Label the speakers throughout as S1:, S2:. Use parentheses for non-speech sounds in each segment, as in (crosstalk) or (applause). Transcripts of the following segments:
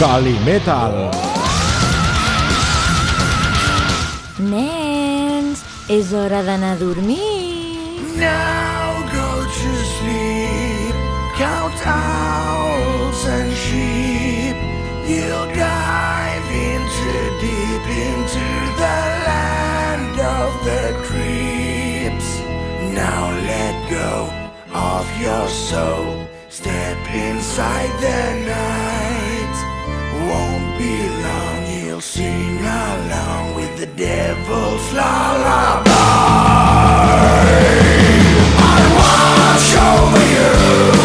S1: Calimetal.
S2: Nens, és hora d'anar a dormir.
S3: Now go to sleep, count owls and sheep. You'll dive into deep into the land of the creeps. Now let go of your soul, step inside the night. Won't be long, you'll sing along with the devil's lullaby. I watch over you.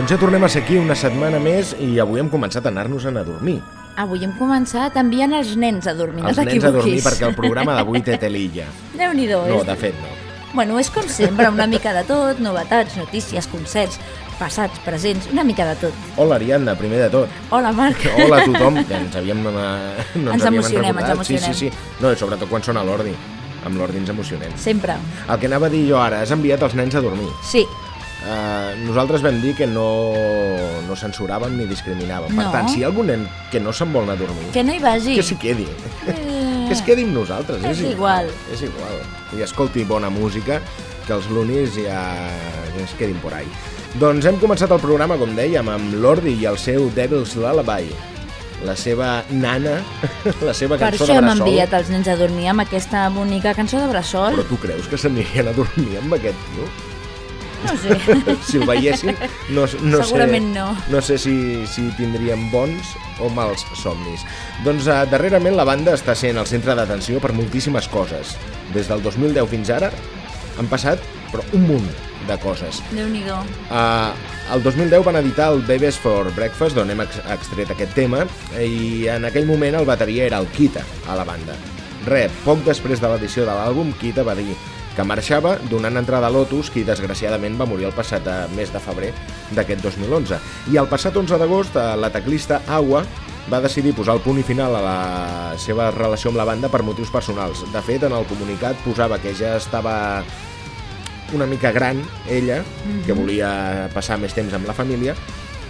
S1: Doncs ja tornem a ser aquí una setmana més i avui hem començat a anar-nos a dormir.
S2: Avui hem començat enviant els nens a dormir,
S1: Els
S2: no
S1: nens a dormir
S2: t'equivoquis.
S1: perquè el programa d'avui té telilla. (laughs)
S2: Déu-n'hi-do.
S1: No, de fet no.
S2: Bueno, és com sempre, una mica de tot, novetats, notícies, concerts, passats, presents, una mica de tot.
S1: Hola, Ariadna, primer de tot.
S2: Hola, Marc. (laughs)
S1: Hola a tothom, que ens havíem... No
S2: Ens
S1: havíem
S2: emocionem,
S1: recordat.
S2: ens
S1: Sí, sí,
S2: emocionem.
S1: sí. No, sobretot quan sona l'ordi. Amb l'ordi ens emocionem.
S2: Sempre.
S1: El que anava a dir jo ara, has enviat els nens a dormir.
S2: Sí,
S1: Uh, nosaltres vam dir que no, no censuràvem ni discriminàvem. Per
S2: No.
S1: tant, si hi ha algun nen que no se'n vol anar a dormir,
S2: que no hi vagi.
S1: que s'hi quedi.
S2: Eh,
S1: Que es quedi amb nosaltres.
S2: És igual.
S1: És igual. I escolti bona música, que els lunis ja, ja es quedin por ahí. Doncs hem començat el programa, com dèiem, amb l'Ordi i el seu Devil's Lullaby. La seva nana, (laughs) la seva
S2: Per
S1: cançó
S2: això
S1: de
S2: hem
S1: bressol.
S2: enviat els nens a dormir amb aquesta bonica cançó de bressol.
S1: Però tu creus que s'anirien a dormir amb aquest tio?
S2: No sé. (laughs)
S1: si el veiessin, no, no
S2: Segurament
S1: sé,
S2: no.
S1: No sé si, si tindrien bons o mals somnis. Doncs uh, darrerament la banda està sent el centre d'atenció per moltíssimes coses. Des del 2010 fins ara han passat però un munt de coses.
S2: Déu-n'hi-do.
S1: Uh, el 2010 van editar el Babies for Breakfast, d'on hem ex extret aquest tema, i en aquell moment el bateria era el Kita, a la banda. Re, poc després de l'edició de l'àlbum, Kita va dir que marxava donant entrada a Lotus, qui desgraciadament va morir el passat eh, mes de febrer d'aquest 2011. I el passat 11 d'agost, eh, la teclista Agua va decidir posar el punt i final a la seva relació amb la banda per motius personals. De fet, en el comunicat posava que ja estava una mica gran, ella, que volia passar més temps amb la família,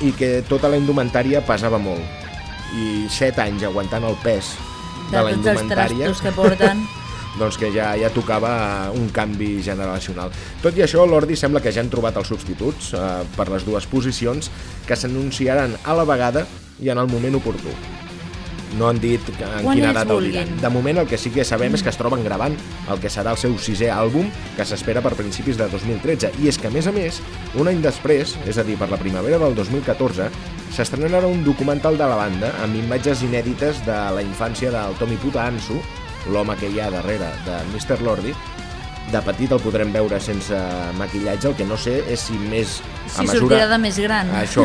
S1: i que tota la indumentària pesava molt. I set anys aguantant el pes de,
S2: De
S1: la
S2: tots els
S1: indumentària,
S2: trastos que porten. (laughs)
S1: doncs que ja ja tocava un canvi generacional. Tot i això, l'Ordi sembla que ja han trobat els substituts eh, per les dues posicions que s'anunciaran a la vegada i en el moment oportú. No han dit en
S2: Quan
S1: quina data ho diran. De moment el que sí que sabem és que es troben gravant el que serà el seu sisè àlbum que s'espera per principis de 2013 i és que a més a més, un any després, és a dir, per la primavera del 2014, s'estrenarà un documental de la banda amb imatges inèdites de la infància del Tommy Puta Ansu, l'home que hi ha darrere de Mr. Lordi. De petit el podrem veure sense maquillatge, el que no sé és si més
S2: Si sortirà de més gran.
S1: Això,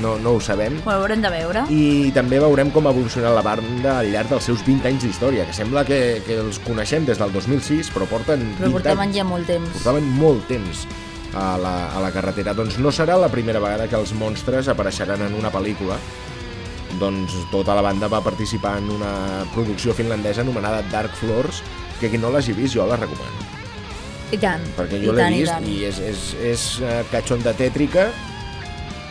S1: no, no ho sabem.
S2: Ho haurem de veure.
S1: I també veurem com ha evolucionat la banda al llarg dels seus 20 anys d'història, que sembla que, que els coneixem des del 2006, però porten 20
S2: Però portaven
S1: anys.
S2: ja molt temps.
S1: Portaven molt temps a la, a la carretera. Doncs no serà la primera vegada que els monstres apareixeran en una pel·lícula. Doncs tota la banda va participar en una producció finlandesa anomenada Dark Floors, que qui no l'hagi vist jo la recomano.
S2: I tant.
S1: Perquè
S2: I
S1: jo l'he
S2: i
S1: vist
S2: tant.
S1: i, és, és, és eh, cachonda tètrica,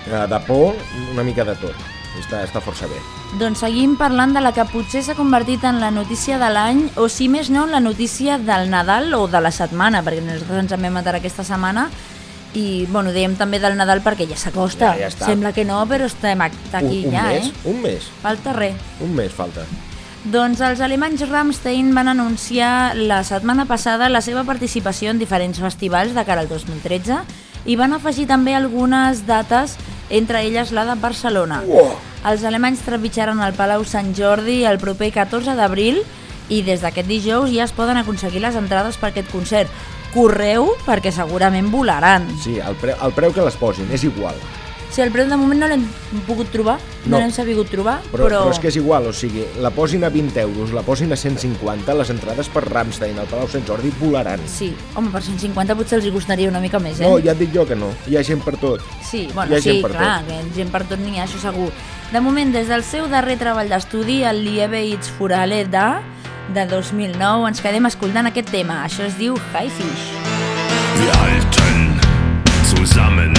S1: eh, de por, una mica de tot. Està, està força bé.
S2: Doncs seguim parlant de la que potser s'ha convertit en la notícia de l'any, o si més no, la notícia del Nadal o de la setmana, perquè nosaltres ens en vam matar aquesta setmana, i bueno, dèiem també del Nadal perquè ja s'acosta.
S1: Ja, ja està.
S2: Sembla que no, però estem aquí
S1: un, un
S2: ja,
S1: mes,
S2: eh?
S1: un mes,
S2: Falta res.
S1: un mes falta.
S2: Doncs els alemanys Rammstein van anunciar la setmana passada la seva participació en diferents festivals de cara al 2013 i van afegir també algunes dates, entre elles la de Barcelona.
S1: Uah!
S2: Els alemanys trepitjaran el Palau Sant Jordi el proper 14 d'abril i des d'aquest dijous ja es poden aconseguir les entrades per aquest concert. Correu perquè segurament volaran.
S1: Sí, el, pre el preu que les posin, és igual.
S2: Si el preu de moment no l'hem pogut trobar, no,
S1: No.
S2: l'hem sabut trobar,
S1: Però,
S2: però...
S1: però és que és igual, o sigui, la posin a 20 euros, la posin a 150, les entrades per Ramstein al Palau Sant Jordi volaran.
S2: Sí, home, per 150 potser els hi costaria una mica més, eh?
S1: No, ja et dic jo que no, hi ha gent per tot.
S2: Sí,
S1: Hi
S2: bueno,
S1: ha
S2: sí,
S1: gent per
S2: clar, que gent per tot n'hi ha, això segur. De moment, des del seu darrer treball d'estudi, el Liebe It's Furale da, de 2009, ens quedem escoltant aquest tema. Això es diu High Fish.
S4: Wir halten zusammen,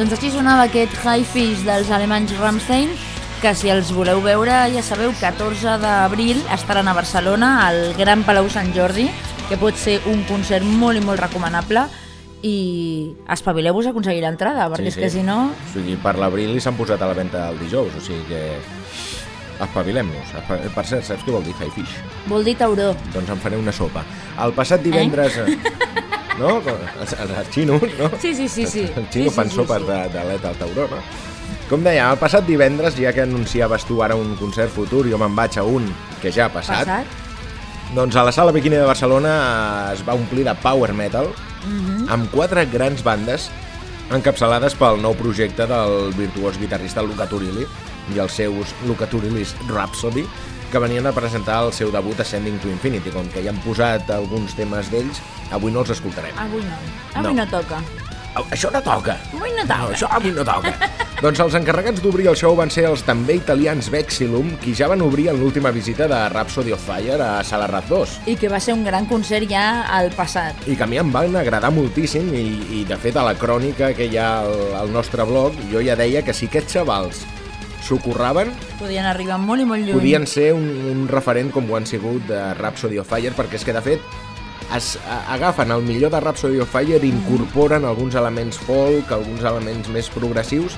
S2: Doncs així sonava aquest High Fish dels alemanys Rammstein, que si els voleu veure, ja sabeu, 14 d'abril estaran a Barcelona, al Gran Palau Sant Jordi, que pot ser un concert molt i molt recomanable, i espavileu-vos a aconseguir l'entrada, perquè és que si no...
S3: O sigui, per l'abril s'han posat a la venda el dijous, o sigui que espavilem-nos. Espa- Per cert, saps què vol dir high fish?
S2: Vol dir tauró.
S3: Doncs em faré una sopa. El passat divendres... Eh? (laughs) No? Els, els xinos, no?
S2: Sí, sí, sí, sí.
S3: Els xinos
S2: Sí, sí,
S3: fan
S2: sí,
S3: sopes
S2: sí.
S3: de- d'aleta al tauró, no? Com deia, el passat divendres, ja que anunciaves tu ara un concert futur, jo me'n vaig a un que ja ha passat,
S2: Passat?
S3: doncs a la Sala Bikini de Barcelona es va omplir de power metal
S2: Mhm.
S3: amb quatre grans bandes encapçalades pel nou projecte del virtuós guitarrista Luca Turilli i els seus Luca Turilli's Rhapsody que venien a presentar el seu debut Ascending to Infinity. Com que ja han posat alguns temes d'ells, avui no els escoltarem.
S2: Avui no. Avui
S3: No.
S2: no, toca.
S3: Això no toca!
S2: Avui no
S3: No,
S2: toca.
S3: això avui no toca. (laughs) doncs els encarregats d'obrir el show van ser els també italians Vexilum, qui ja van obrir en l'última visita de Rhapsody of Fire a Sala Rat 2.
S2: I que va ser un gran concert ja al passat.
S3: i que a mi em van agradar moltíssim i, i de fet a la crònica que hi ha al, al nostre blog jo ja deia que si aquests xavals s'ho curraven
S2: Podien arribar molt i molt lluny.
S3: podien ser un, un referent com ho han sigut de Rhapsody of Fire perquè és que de fet es, a, agafen el millor de Rhapsody of Fire i incorporen alguns elements folk, alguns elements més progressius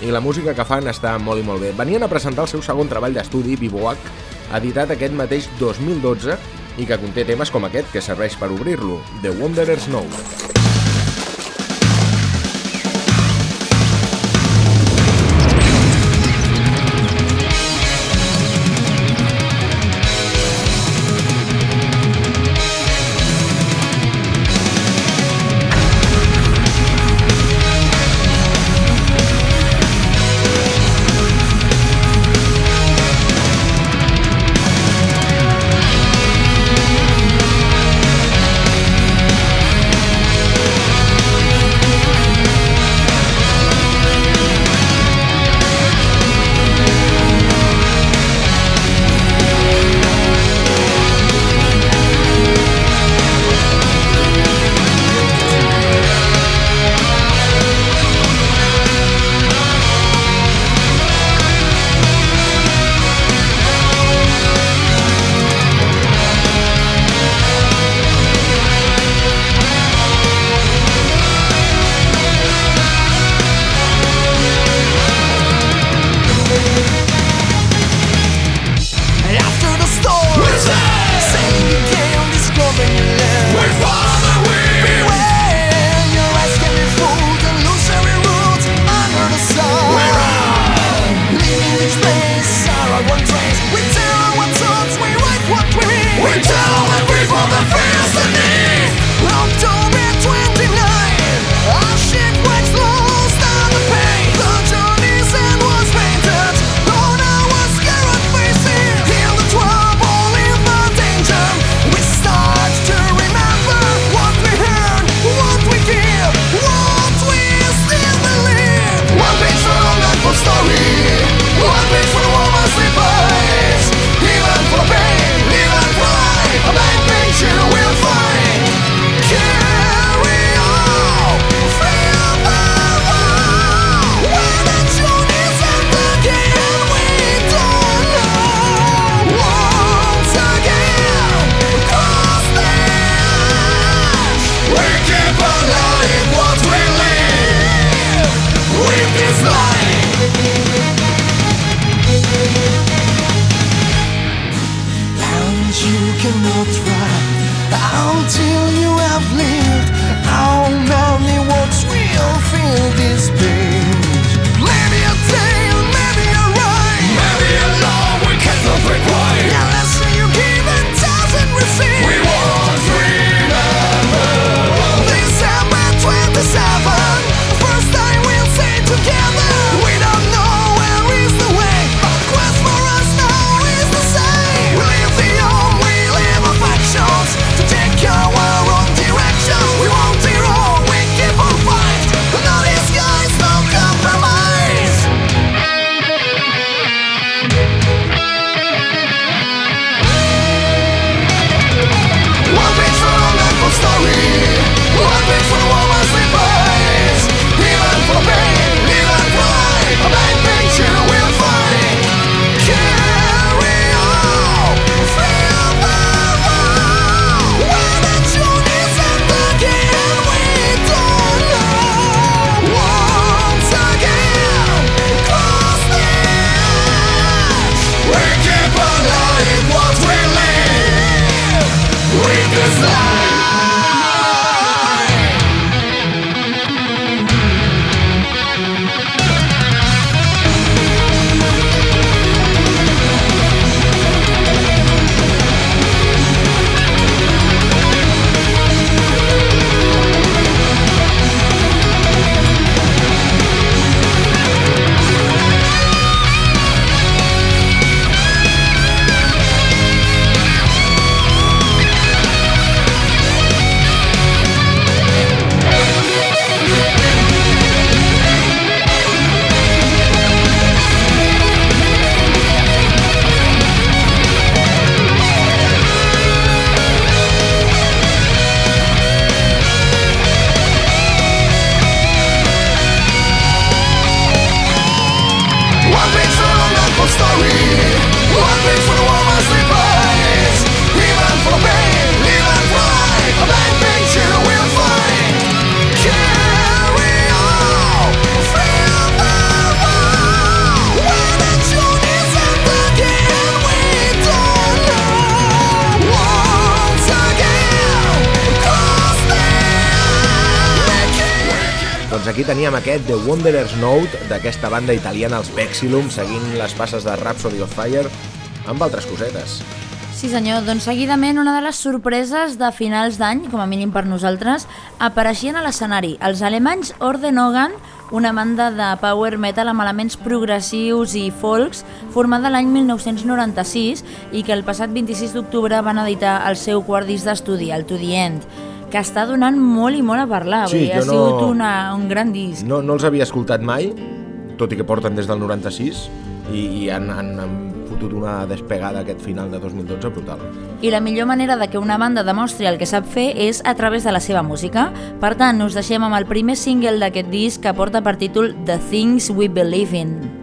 S3: i la música que fan està molt i molt bé. Venien a presentar el seu segon treball d'estudi, Bivouac, editat aquest mateix 2012 i que conté temes com aquest que serveix per obrir-lo, The Wanderer's Note.
S1: amb aquest The Wanderer's Note d'aquesta banda italiana els Vexilum, seguint les passes de Rhapsody of Fire amb altres cosetes.
S5: Sí senyor, doncs seguidament una de les sorpreses de finals d'any, com a mínim per nosaltres, apareixien a l'escenari els alemanys Orden Ogan, una banda de power metal amb elements progressius i folks formada l'any 1996 i que el passat 26 d'octubre van editar el seu quart disc d'estudi, el To The End que està donant molt i molt a parlar.
S1: Sí,
S5: ha
S1: no,
S5: sigut una, un gran disc.
S1: No, no els havia escoltat mai, tot i que porten des del 96, i, i han, han, han fotut una despegada aquest final de 2012 brutal.
S5: I la millor manera de que una banda demostri el que sap fer és a través de la seva música. Per tant, us deixem amb el primer single d'aquest disc que porta per títol The Things We Believe In.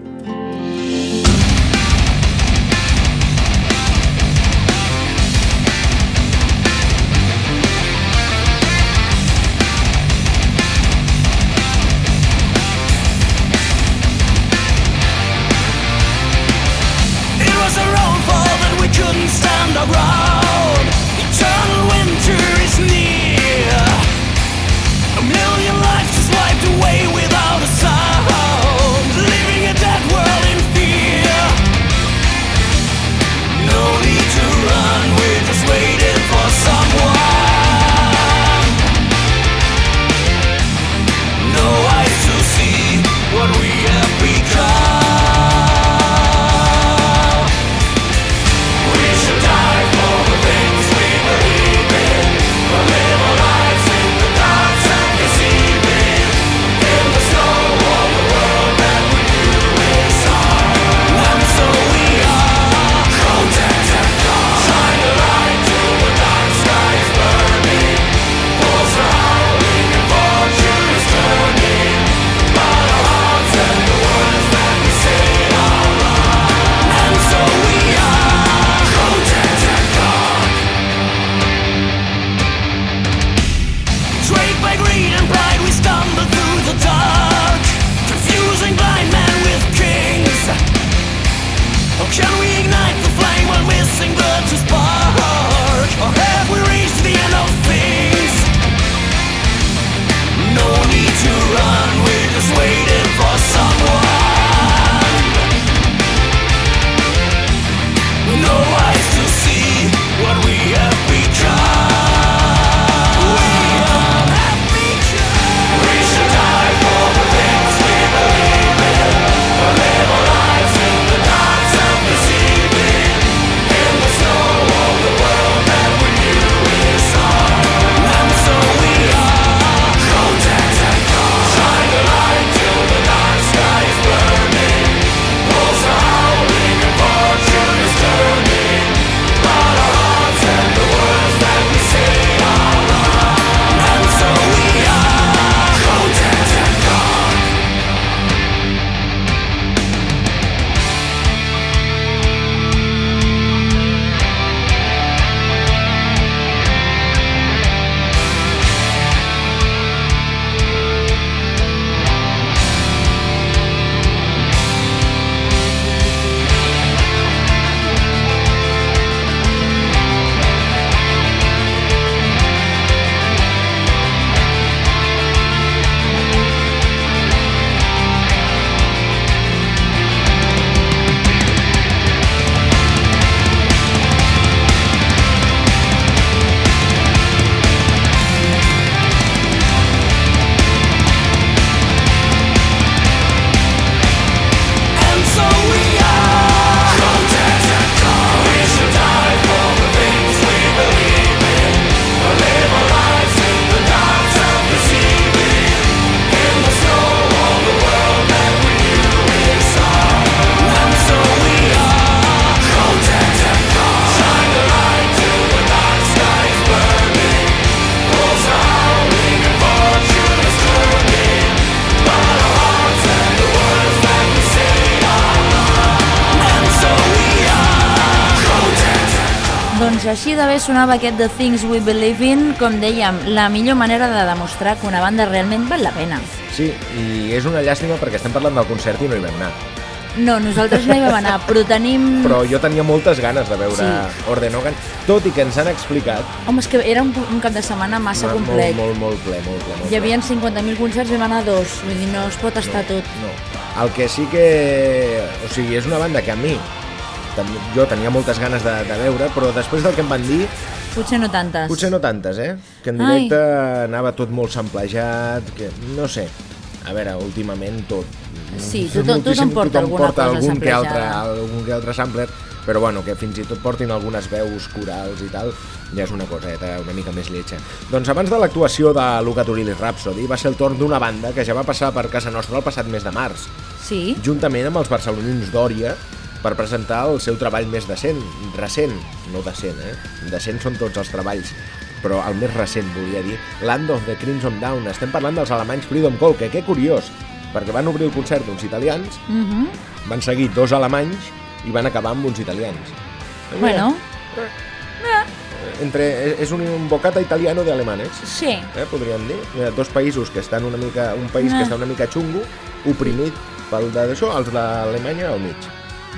S5: Doncs així de bé sonava aquest The Things We Believe In, com dèiem, la millor manera de demostrar que una banda realment val la pena.
S1: Sí, i és una llàstima perquè estem parlant del concert i no hi vam anar.
S2: No, nosaltres no hi vam anar, però tenim... (laughs)
S1: Però jo tenia moltes ganes de veure
S2: sí.
S1: Ordenogan, tot i que ens han explicat...
S2: Home, és que era un, un cap de setmana massa
S1: no,
S2: complet.
S1: Molt, molt, molt ple, molt ple. Molt
S2: Hi havia 50.000 concerts, vam anar a dos, vull dir, no es pot estar no, tot.
S1: No, el que sí que... O sigui, és una banda que a mi tam- jo tenia moltes ganes de, de veure, però després del que em van dir,
S2: Potser no tantes.
S1: potser no tantes, eh? Que en
S2: Ai.
S1: directe anava tot molt samplejat, que no sé. A veure, últimament tot.
S2: Sí, tothom- tothom porta alguna
S1: porta
S2: cosa
S1: algun que, altre, algun que altre sampler, però bueno, que fins i tot portin algunes veus corals i tal, ja és una coseta una mica més lletja. Doncs abans de l'actuació de Luca Turilli Rhapsody va ser el torn d'una banda que ja va passar per casa nostra el passat mes de març,
S2: Sí?
S1: juntament amb els barcelonins d'Òria, per presentar el seu treball més decent, recent, no decent, eh? Decent són tots els treballs, però el més recent, volia dir, Land of the Crimson Dawn. Estem parlant dels alemanys Freedom Call, que què curiós, perquè van obrir el concert d'uns italians,
S2: Uh -huh.
S1: van seguir dos alemanys i van acabar amb uns italians.
S2: Bueno,
S1: Entre, és un, un bocata italiano de alemanes,
S2: sí.
S1: eh, podríem dir. Dos països que estan una mica, un país que
S2: Ah.
S1: està una mica xungo, oprimit pel d'això, els d'Alemanya al mig.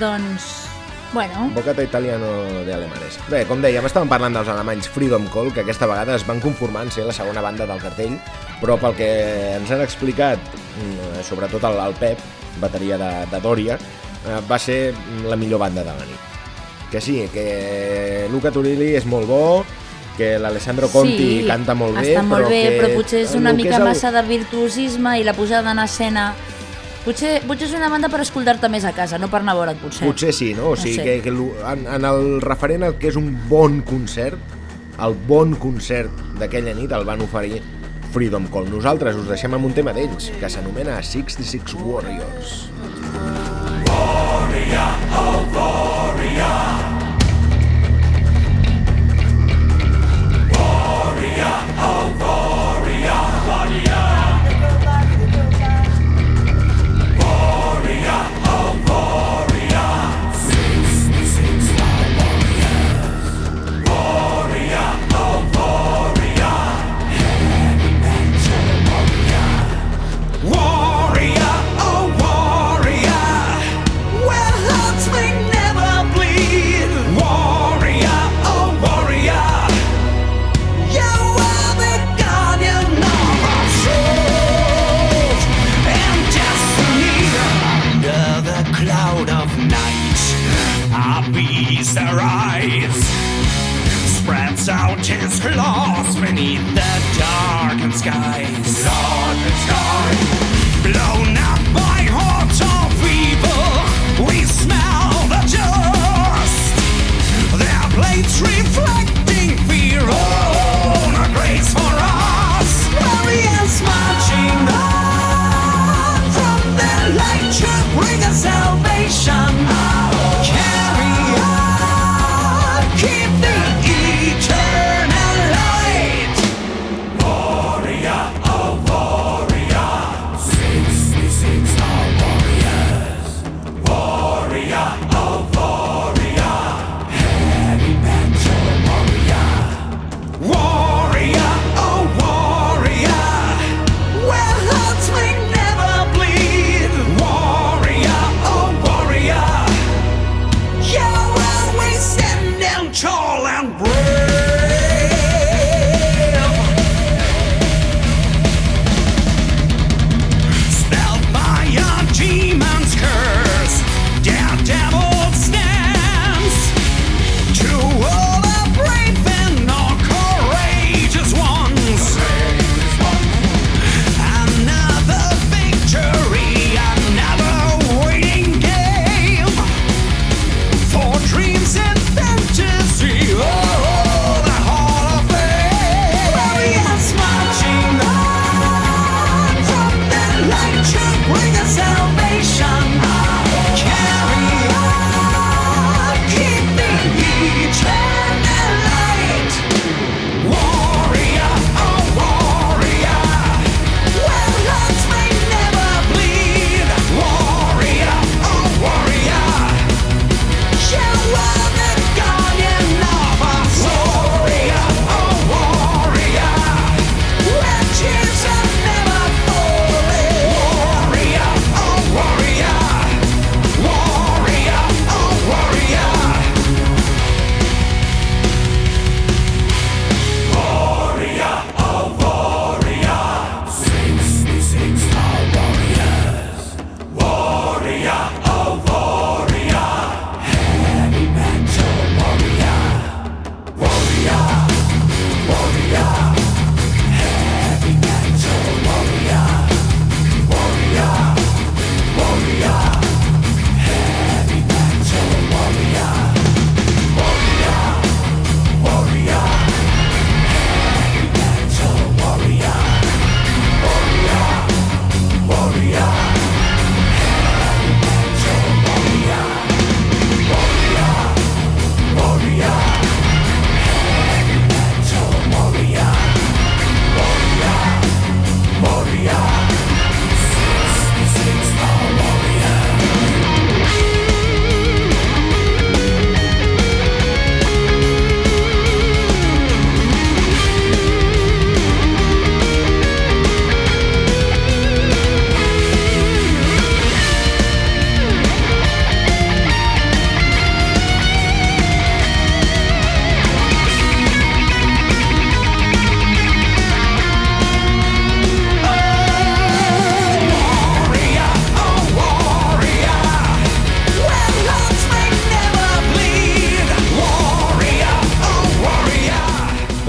S2: Doncs, bueno,
S1: Bocata italiano de alemanes. Bé, com dèiem, estàvem parlant dels alemanys Freedom Call, que aquesta vegada es van conformar en ser la segona banda del cartell, però pel que ens han explicat, mm, sobretot el, el Pep, bateria de, de Dòria, eh, va ser la millor banda de la nit. Que sí, que Luca Turilli és molt bo, que l'Alessandro Conti
S2: sí,
S1: canta molt bé,
S2: està molt
S1: però,
S2: bé,
S1: que
S2: però potser és una mica
S1: el-
S2: massa de virtuosisme i la posada en escena... Potser, potser és una banda per escoltar-te més a casa, no per anar a veure't, potser.
S1: Potser sí, no? O sigui,
S2: sé.
S1: que, que en, en el referent al que és un bon concert, el bon concert d'aquella nit el van oferir Freedom Call. Nosaltres us deixem amb un tema d'ells, que s'anomena 66 Warriors.
S3: Warrior, skies. Skies.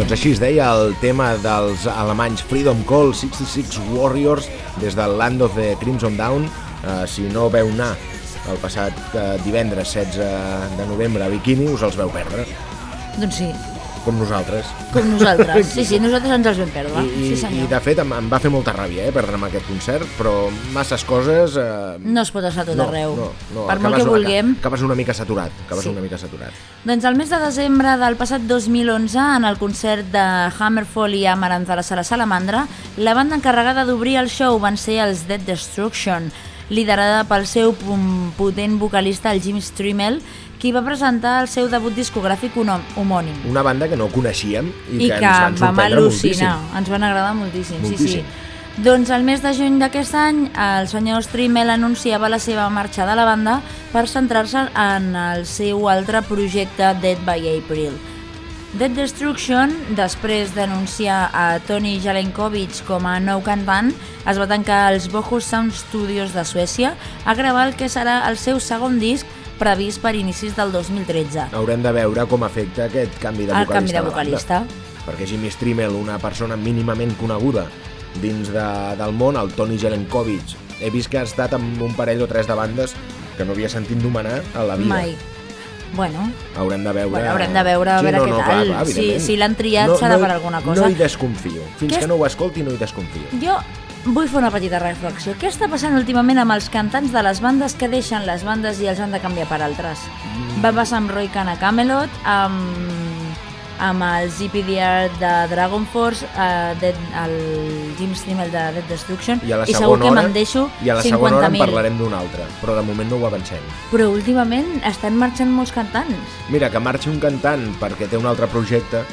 S1: Doncs així es deia el tema dels alemanys Freedom Call 66 Warriors des del Land of the Crimson Dawn. Uh, si no veu anar el passat uh, divendres 16 de novembre a Bikini, us els veu perdre,
S2: Doncs sí,
S1: com nosaltres.
S2: com nosaltres. (laughs) Sí, sí, nosaltres ens els vam perdre.
S1: I,
S2: Sí,
S1: i
S2: senyor.
S1: de fet em, em va fer molta ràbia eh, perdre'm aquest concert, però masses coses... Eh,
S2: No es pot estar tot
S1: no,
S2: arreu.
S1: No, no,
S2: per molt que vulguem.
S1: Acabes una mica saturat, acabes
S2: Sí.
S1: una mica saturat.
S2: Doncs el mes de desembre del passat 2011, en el concert de Hammerfall i Amaranth a la Sala Salamandra, la banda encarregada d'obrir el show van ser els Dead Destruction, liderada pel seu potent vocalista, el Jim Strimmel, qui va presentar el seu debut discogràfic homònim.
S1: Una banda que no coneixíem i,
S2: I
S1: que,
S2: que
S1: ens van sorprendre
S2: al·lucinar,
S1: moltíssim.
S2: ens van agradar moltíssim,
S1: Moltíssim.
S2: sí, sí. Doncs el mes de juny d'aquest any, el senyor Strimmel anunciava la seva marxa de la banda per centrar-se en el seu altre projecte Dead by April. Dead Destruction, després d'anunciar a Tony Jalenkovic com a nou cantant, es va tancar als Bohus Sound Studios de Suècia a gravar el que serà el seu segon disc previst per inicis del 2013.
S1: Haurem de veure com afecta aquest canvi de
S2: El
S1: vocalista.
S2: canvi de vocalista.
S1: Perquè Jimmy Strimmel, una persona mínimament coneguda dins de, del món, el Tony Jelenkovic, he vist que ha estat amb un parell o tres de bandes que no havia sentit nomenar a la vida.
S2: Mai. Bueno,
S1: Haurem de veure...
S2: Bueno, haurem de veure a
S1: Sí,
S2: veure
S1: no,
S2: què
S1: no,
S2: tal.
S1: clar, clar,
S2: Si- si l'han triat serà per alguna cosa.
S1: No hi desconfio. Fins que
S2: és-
S1: no ho escolti no hi desconfio.
S2: jo vull fer una petita reflexió. Què està passant últimament amb els cantants de les bandes que deixen les bandes i els han de canviar per altres?
S1: Mm.
S2: Va passar amb Roy Khan a Camelot, amb, amb el GPDR de Dragon Force, eh, Dead, el Jim Stimmel de Dead Destruction,
S1: I la
S2: segur que me'n deixo
S1: i a la segona hora en
S2: 50.000.
S1: parlarem d'un altre, però de moment no ho avancem.
S2: Però últimament estan marxant molts cantants.
S1: Mira, que marxi un cantant perquè té un altre projecte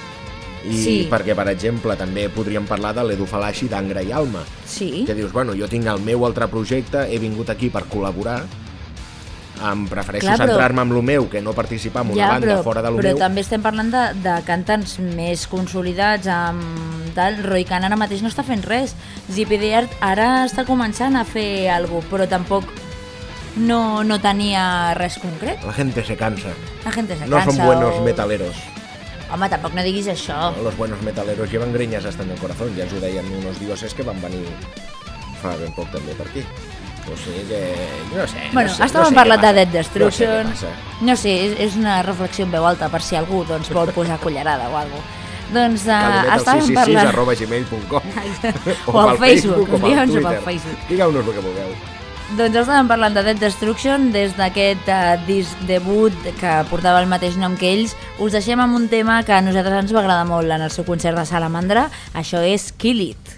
S1: i
S2: Sí.
S1: perquè, per exemple, també podríem parlar de l'Edu Falaixi d'Angra i Alma,
S2: Sí.
S1: que dius, bueno, jo tinc el meu altre projecte, he vingut aquí per col·laborar, em prefereixo
S2: Clar, però-
S1: centrar-me en lo meu que no participar en una banda
S2: però,
S1: fora de lo
S2: però
S1: meu.
S2: també estem parlant de, de cantants més consolidats amb tal. Roy Khan ara mateix no està fent res. Zippy Art ara està començant a fer alguna cosa, però tampoc no, no tenia res concret.
S1: La gente se cansa.
S2: La gent se
S1: No
S2: cansa
S1: son buenos
S2: o...
S1: metaleros.
S2: Home, tampoc no diguis això.
S1: Los buenos metaleros llevan greñas hasta en el corazón. Ja ens ho deien unos dioses que van venir fa ben poc també per aquí. O sigui que... No sé,
S2: Bueno,
S1: no sé,
S2: estàvem
S1: no sé
S2: parlant de. Dead Destruction.
S1: No sé.
S2: No sé, és, és una reflexió en veu alta per si algú doncs, vol posar cullerada o alguna cosa. Doncs uh,
S1: Cabinet al
S2: estàvem
S1: 666
S2: parlant...
S1: arroba gmail.com (laughs)
S2: o al
S1: pel
S2: Facebook,
S1: o pel
S2: envia'ns-ho pel
S1: Twitter.
S2: Facebook.
S1: Digueu-nos el que vulgueu.
S2: Doncs estàvem parlant de Dead Destruction des d'aquest uh, disc debut que portava el mateix nom que ells. Us deixem amb un tema que a nosaltres ens va agradar molt en el seu concert de Salamandra. Això és Kill It.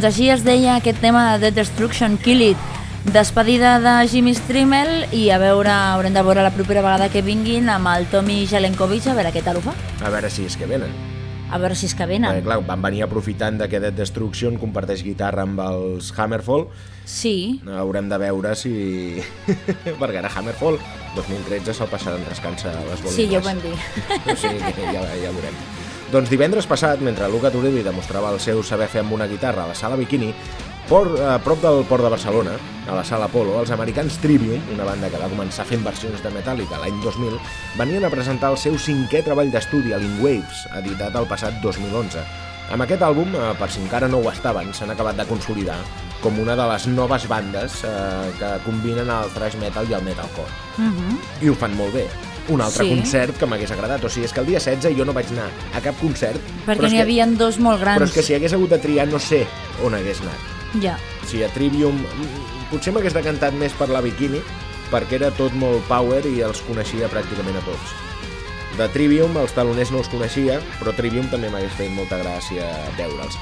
S2: Doncs així es deia aquest tema de Dead Destruction, Kill It, despedida de Jimmy Strimmel i a veure, haurem de veure la propera vegada que vinguin amb el Tommy Jelenkovic a veure què tal ho fa.
S1: A veure si és que venen.
S2: A veure si és que
S1: Perquè,
S2: venen.
S1: clar, van venir aprofitant de que Dead Destruction comparteix guitarra amb els Hammerfall.
S2: Sí,
S1: Haurem de veure si... (laughs) Perquè ara Hammerfall 2013 se'l passaran rascant-se les bolines.
S2: sí, ja ho vam dir. (laughs)
S1: O sigui ja, ja veurem. Doncs divendres passat, mentre Luca Turilli demostrava el seu saber fer amb una guitarra a la sala Bikini, por, a prop del port de Barcelona, a la sala Polo, els americans Trivium, una banda que va començar fent versions de Metallica l'any 2000, venien a presentar el seu cinquè treball d'estudi, a In Waves, editat el passat 2011. Amb aquest àlbum, eh, per si encara no ho estaven, s'han acabat de consolidar com una de les noves bandes eh, que combinen el thrash metal i el metalcore
S2: Uh
S1: i ho fan molt bé. Un altre
S2: Sí.
S1: concert que m'hagués agradat. O sigui, és que el dia 16 jo no vaig anar a cap concert.
S2: Perquè n'hi havia dos molt grans.
S1: Però és que si hagués hagut de triar no sé on hagués anat.
S2: Ja.
S1: Si a Trivium... Potser m'hagués decantat més per la Bikini, perquè era tot molt power i els coneixia pràcticament a tots. De Trivium els taloners no els coneixia, però Trivium també m'hagués fet molta gràcia veure'ls.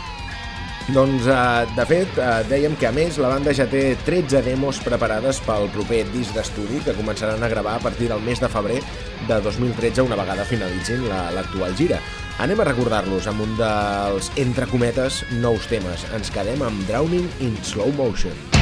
S1: Doncs, eh, de fet, eh, dèiem que a més la banda ja té 13 demos preparades pel proper disc d'estudi que començaran a gravar a partir del mes de febrer de 2013 una vegada finalitzin la- l'actual gira. Anem a recordar-los amb un dels, entre cometes, nous temes. Ens quedem amb Drowning in Slow Motion.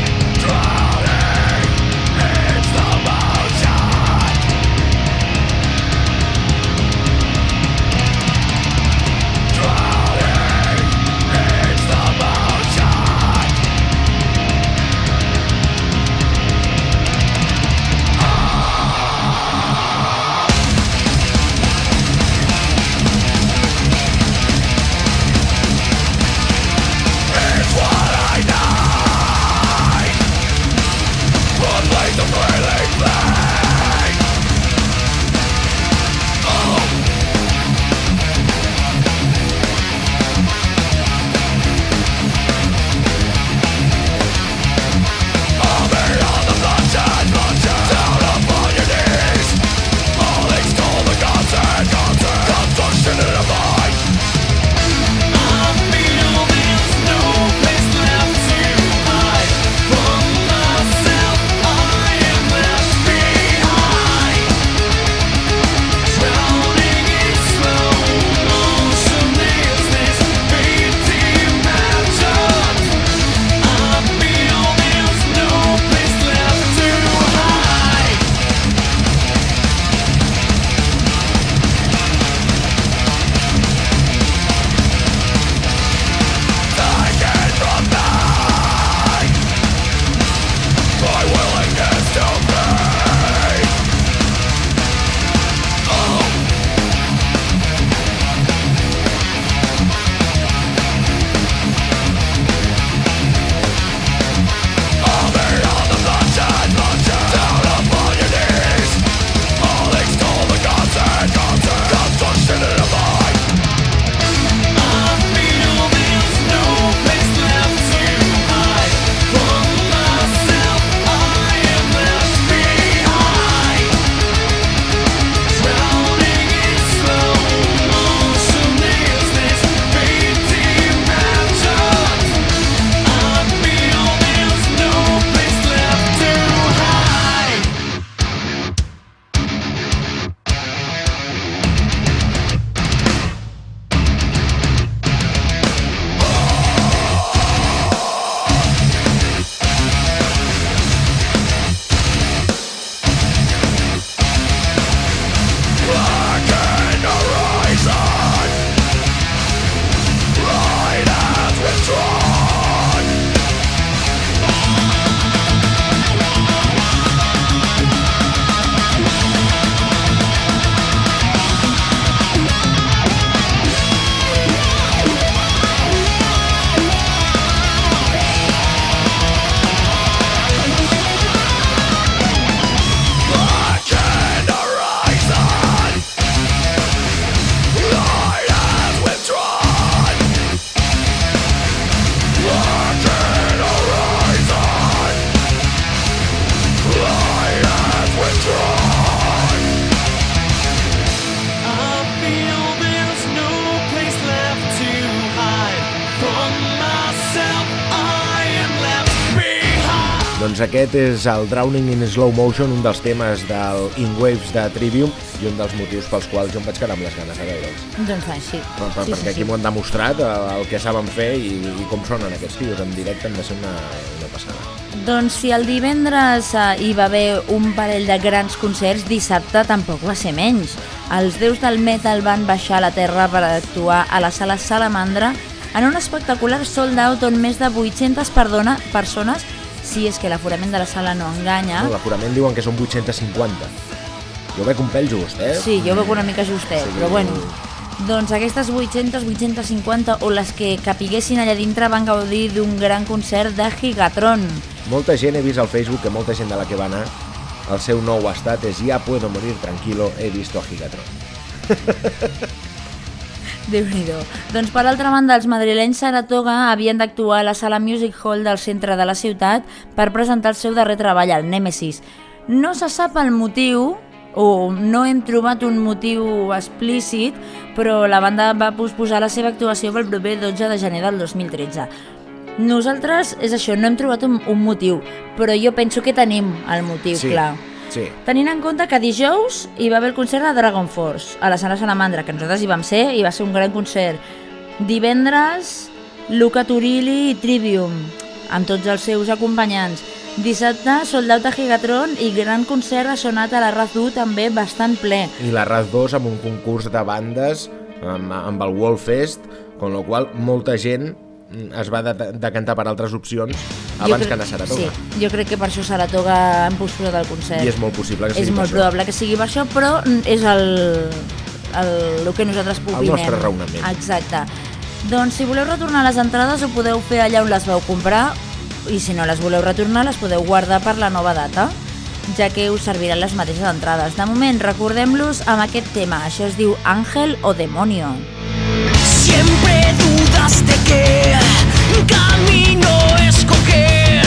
S1: Aquest és el Drowning in Slow Motion, un dels temes del In Waves de Trivium i un dels motius pels quals jo em vaig quedar amb les ganes de veure'ls.
S2: Doncs així.
S1: Per, per,
S2: Sí,
S1: perquè
S2: sí,
S1: aquí
S2: sí.
S1: m'ho han demostrat, el, el que saben fer i, i com sonen aquests tios en directe han de ser una, una passada.
S2: Doncs si el divendres eh, hi va haver un parell de grans concerts, dissabte tampoc va ser menys. Els déus del metal van baixar a la terra per actuar a la sala Salamandra en un espectacular sold out on més de 800 perdona, persones, si és que l'aforament de la sala no enganya,
S1: No, L'aforament diuen que són 850. Jo veig un pèl just, eh?
S2: Sí, jo veig una mica justet,
S1: Sí.
S2: però bueno. Doncs aquestes 800, 850 o les que capiguessin allà dintre van gaudir d'un gran concert de Gigatron.
S1: Molta gent he vist al Facebook que molta gent de la que va anar el seu nou estat és Ja puedo morir tranquilo, he visto a Gigatron. (laughs)
S2: déu nhi Doncs per altra banda, els madrilenys Saratoga havien d'actuar a la sala Music Hall del centre de la ciutat per presentar el seu darrer treball, el Nemesis. No se sap el motiu, o no hem trobat un motiu explícit, però la banda va posposar la seva actuació pel proper 12 de gener del 2013. Nosaltres, és això, no hem trobat un, un motiu, però jo penso que tenim el motiu,
S1: sí,
S2: clar.
S1: Sí.
S2: Tenint en compte que dijous hi va haver el concert de Dragon Force a la sala Salamandra, que nosaltres hi vam ser i va ser un gran concert. Divendres, Luca Turilli i Trivium, amb tots els seus acompanyants. Dissabte, Soldat a Gigatron i gran concert ha sonat a la Razu també bastant ple.
S1: I la RAS 2 amb un concurs de bandes amb, amb el World Fest, con lo qual molta gent es va de- decantar per altres opcions abans
S2: Jo
S1: que anar a Saratoga.
S2: Sí, jo crec que per això Saratoga han posposat el concert.
S1: I és molt possible que sigui
S2: és
S1: per
S2: molt
S1: això.
S2: probable que sigui per això, però és el, el, el que nosaltres opinem.
S1: nostre raonament.
S2: Exacte. Doncs si voleu retornar les entrades ho podeu fer allà on les vau comprar i si no les voleu retornar les podeu guardar per la nova data ja que us serviran les mateixes entrades. De moment, recordem-los amb aquest tema. Això es diu Ángel o Demonio.
S5: Siempre dudas de Camino escoger,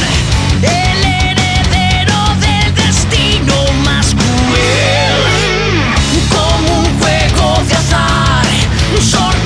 S5: el heredero del destino más cruel. Como un juego de azar, un solo.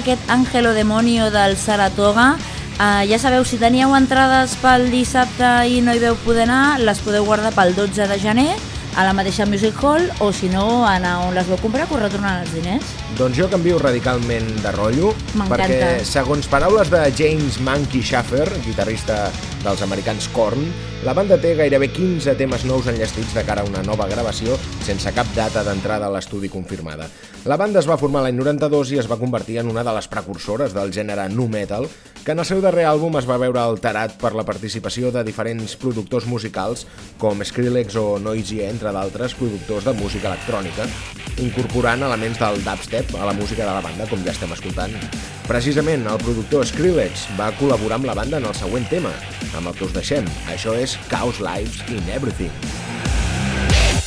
S2: Aquest Ángelo Demonio del Saratoga. Uh, ja sabeu, si teníeu entrades pel dissabte i no hi veu poder anar, les podeu guardar pel 12 de gener a la mateixa Music Hall o si no, anar on les vau comprar, que us retornen els diners.
S1: Doncs jo canvio radicalment de rotllo, perquè segons paraules de James Monkey Schaffer, guitarrista dels americans Korn, la banda té gairebé 15 temes nous enllestits de cara a una nova gravació sense cap data d'entrada a l'estudi confirmada. La banda es va formar l'any 92 i es va convertir en una de les precursores del gènere nu metal, que en el seu darrer àlbum es va veure alterat per la participació de diferents productors musicals com Skrillex o Noisy, entre d'altres productors de música electrònica, incorporant elements del dubstep a la música de la banda, com ja estem escoltant. Precisament, el productor Skrillex va col·laborar amb la banda en el següent tema, amb el que us deixem. Això és Chaos Lives in Everything.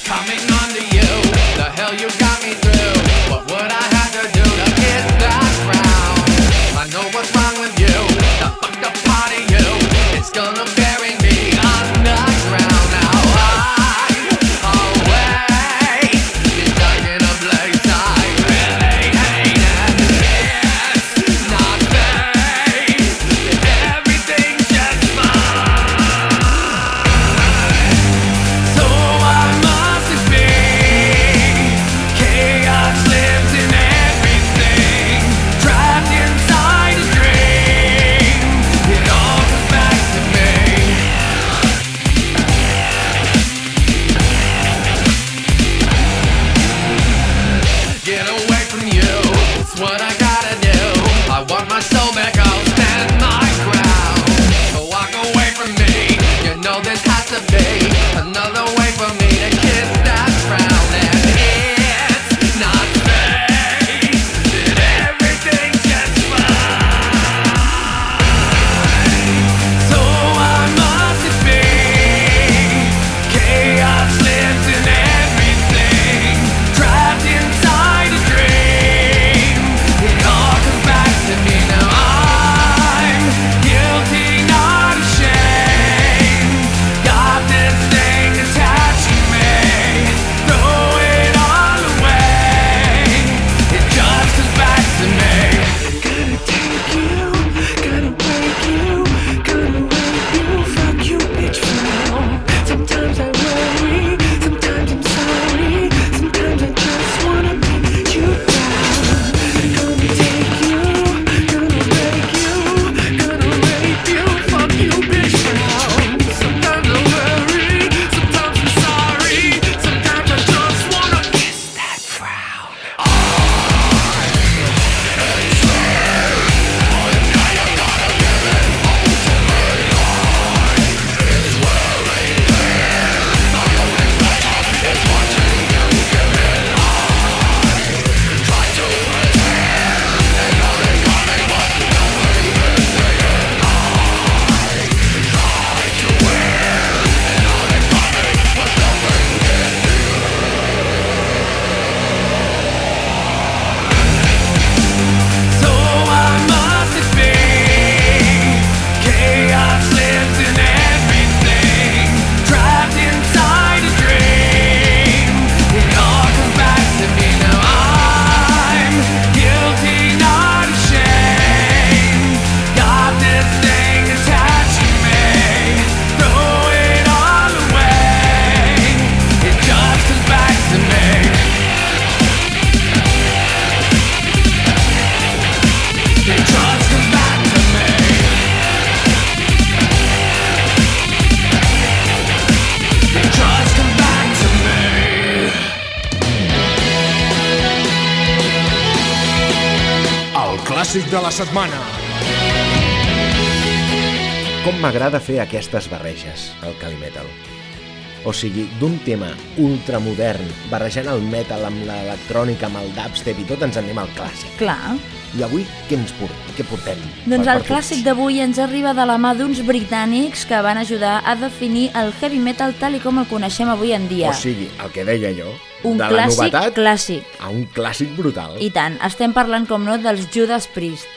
S4: Coming under you, the hell you got me through. What would I have to do to get that crown? I know what's wrong with you, the fucked up part of you. It's gonna bury
S1: m'agrada fer aquestes barreges, el Calimetal. O sigui, d'un tema ultramodern, barrejant el metal amb l'electrònica, amb el dubstep i tot, ens anem al clàssic.
S2: Clar.
S1: I avui què ens port què portem?
S2: Doncs el clàssic d'avui ens arriba de la mà d'uns britànics que van ajudar a definir el heavy metal tal i com el coneixem avui en dia.
S1: O sigui, el que deia jo,
S2: un
S1: de la
S2: clàssic
S1: novetat
S2: clàssic.
S1: a un clàssic brutal.
S2: I tant, estem parlant, com no, dels Judas Priest.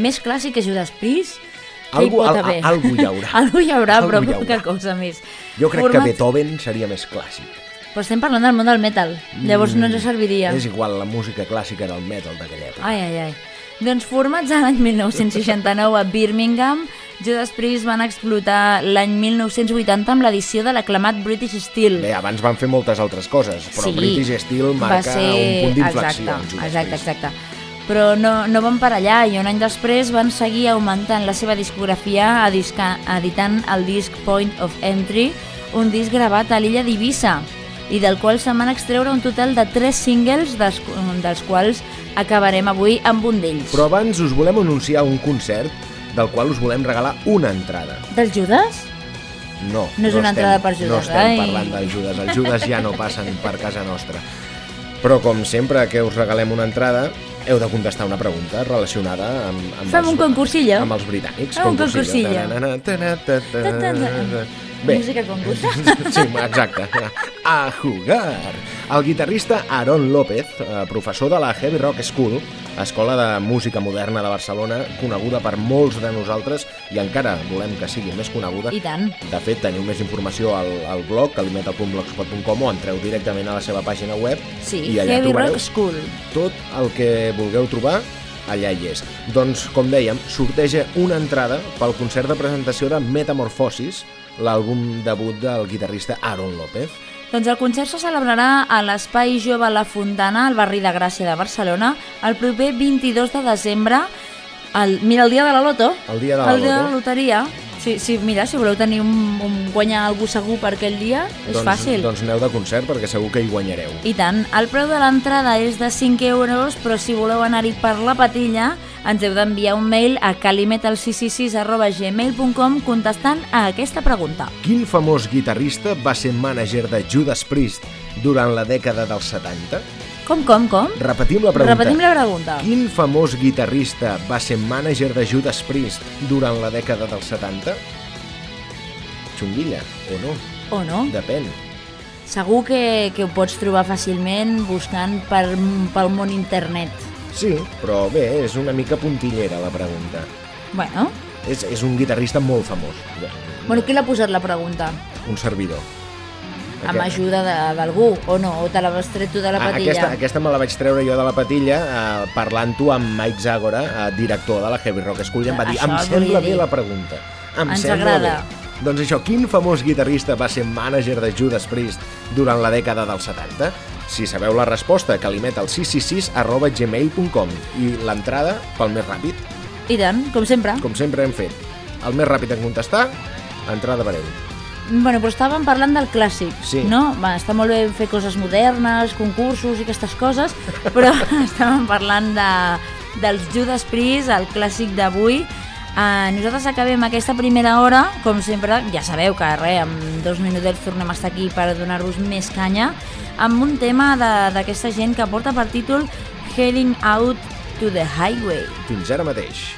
S2: Més clàssic que Judas Priest? Què hi
S1: al-
S2: haver?
S1: a- algo hi haurà. (laughs)
S2: algo hi haurà, però
S1: hi
S2: poca
S1: haurà.
S2: cosa més.
S1: Jo crec que
S2: Format-
S1: Beethoven seria més clàssic.
S2: Però estem parlant del món del metal, llavors no ens serviria.
S1: És igual, la música clàssica del metal d'aquella època.
S2: Ai, ai, ai. Doncs formats a l'any 1969 a Birmingham, Judas Priest van explotar l'any 1980 amb l'edició de l'aclamat British Steel.
S1: Bé, abans van fer moltes altres coses, però
S2: Sí,
S1: British Steel marca
S2: ser...
S1: un punt d'inflexió.
S2: Exacte,
S1: en
S2: exacte, exacte. Però no, no van per allà i un any després van seguir augmentant la seva discografia edisca, editant el disc Point of Entry, un disc gravat a l'illa d'Eivissa i del qual se'n van extreure un total de 3 singles, dels, dels quals acabarem avui amb un d'ells.
S1: Però abans us volem anunciar un concert del qual us volem regalar una entrada.
S2: Del Judas?
S1: No,
S2: No és una
S1: estem-
S2: entrada per Judas,
S1: No estem
S2: ai.
S1: parlant del Judas. Els Judas ja no passen per casa nostra. Però com sempre que us regalem una entrada, heu de contestar una pregunta relacionada amb, amb,
S2: Fem un concursillo.
S1: amb els britànics.
S2: Fem un concursillo.
S1: Tanatata.
S2: Música concursa. (laughs)
S1: Sí, exacte. A jugar. El guitarrista Aaron López, eh, professor de la Heavy Rock School, escola de música moderna de Barcelona, coneguda per molts de nosaltres i encara volem que sigui més coneguda.
S2: I tant.
S1: De fet, teniu més informació al, al blog, calimetal.blogspot.com o entreu directament a la seva pàgina web
S2: Sí,
S1: i allà
S2: Heavy
S1: trobareu
S2: Rock School.
S1: tot el que vulgueu trobar allà hi és. Doncs, com dèiem, sorteja una entrada pel concert de presentació de Metamorfosis, l'àlbum debut del guitarrista Aaron López.
S2: Doncs el concert se celebrarà a l'Espai Jove La Fontana, al barri de Gràcia de Barcelona, el proper 22 de desembre, el, mira, el dia de la loto.
S1: El dia de la
S2: el dia de la loteria. Sí, sí, mira, si voleu tenir un, un guanyar algú segur per aquell dia, és
S1: doncs,
S2: fàcil.
S1: Doncs aneu de concert perquè segur que hi guanyareu.
S2: I tant, el preu de l'entrada és de 5 euros, però si voleu anar-hi per la patilla, ens heu d'enviar un mail a calimetal666 contestant a aquesta pregunta.
S1: Quin famós guitarrista va ser mànager de Judas Priest durant la dècada dels 70?
S2: Com, com, com?
S1: Repetim la pregunta.
S2: Repetim la pregunta.
S1: Quin famós guitarrista va ser mànager de Judas Priest durant la dècada dels 70? Xunguilla, o no?
S2: O no?
S1: Depèn.
S2: Segur que, que ho pots trobar fàcilment buscant per, pel món internet.
S1: Sí, però bé, és una mica puntillera la pregunta.
S2: Bueno,
S1: És, és un guitarrista molt famós.
S2: bueno qui l'ha posat la pregunta?
S1: Un servidor.
S2: Amb ajuda de- d'algú, o no? O te la vas tret tu de la
S1: Ah,
S2: patilla?
S1: Aquesta, aquesta me la vaig treure jo de la patilla eh, parlant-ho amb Mike Zagora, eh, director de la Heavy Rock School, i em va dir, em sembla bé la pregunta. Em
S2: Ens
S1: sembla
S2: agrada.
S1: Bé. Doncs això, quin famós guitarrista va ser mànager de Judas Priest durant la dècada dels 70? Si sabeu la resposta, calimet al 666 arroba gmail.com i l'entrada pel més ràpid,
S2: I tant, com sempre.
S1: com sempre hem fet. El més ràpid en contestar, entrada per ell.
S2: Bueno, però estàvem parlant del clàssic,
S1: Sí.
S2: no? Va, està molt bé fer coses modernes, concursos i aquestes coses, però (laughs) estàvem parlant de, dels Judas Priest, el clàssic d'avui. Uh, nosaltres acabem aquesta primera hora, com sempre, ja sabeu que res, en dos minutets tornem a estar aquí per donar-vos més canya, amb un tema de- d'aquesta gent que porta per títol Heading Out to the Highway.
S1: Fins ara mateix.